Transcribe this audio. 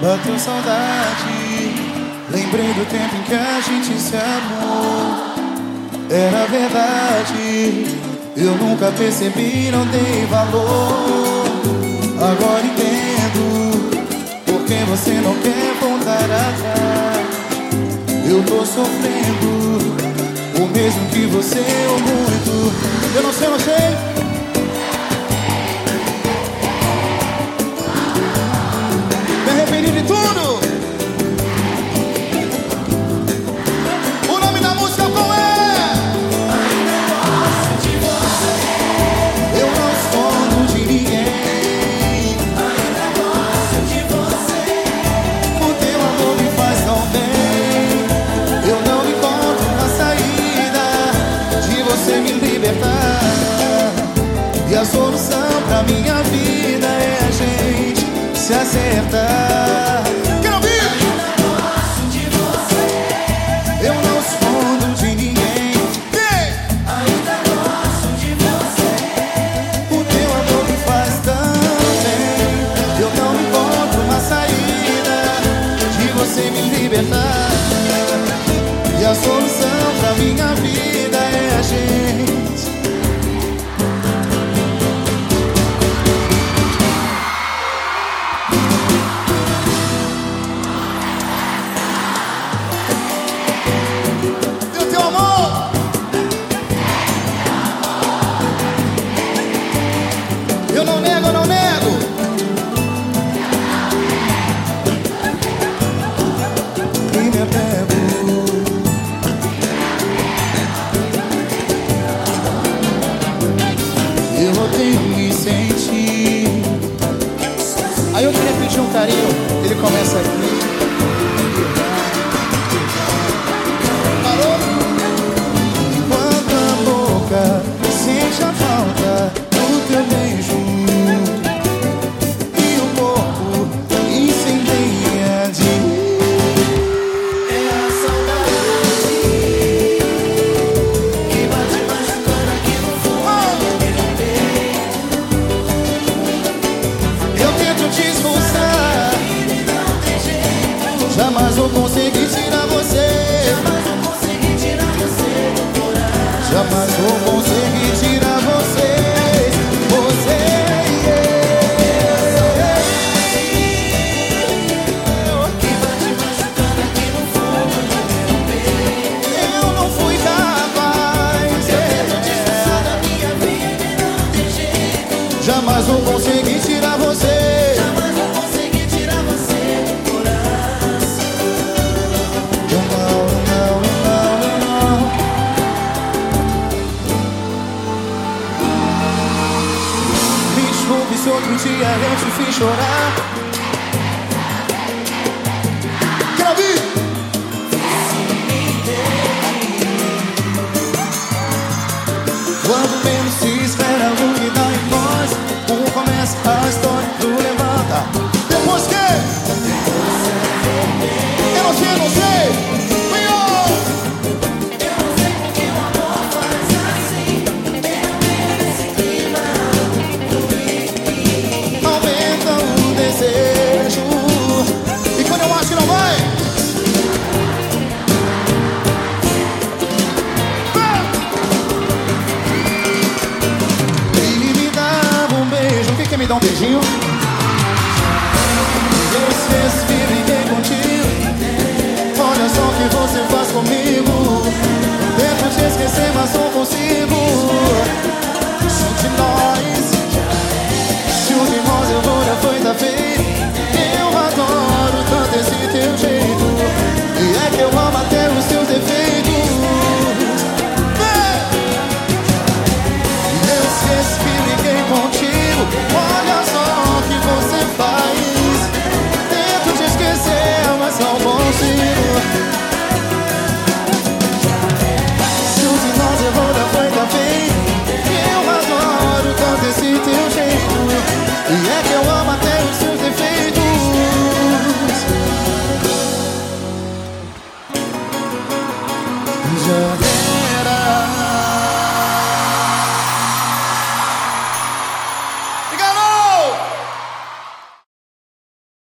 bateu saudade. Lembrei do tempo em que a gente se amou. Era verdade. Eu nunca percebi, não dei valor. Agora entendo porque você não quer voltar atrás. Eu tô sofrendo o mesmo que você ou muito. Eu não sei, não sei. A solução pra minha vida é a gente se acertar. Ele começa aqui. Vou conseguir tirar você. Jamais vou conseguir tirar você do coração. Não, não, não, não. Me desculpe se outro dia eu te fiz chorar. Dar um beijinho? Eu esqueço que contigo. Olha só o que você faz comigo. Tento te esquecer, mas não consigo. Consigo. Se o de nós eu vou da foi vez. Eu adoro tanto esse teu jeito. E é que eu amo até os seus defeitos. Já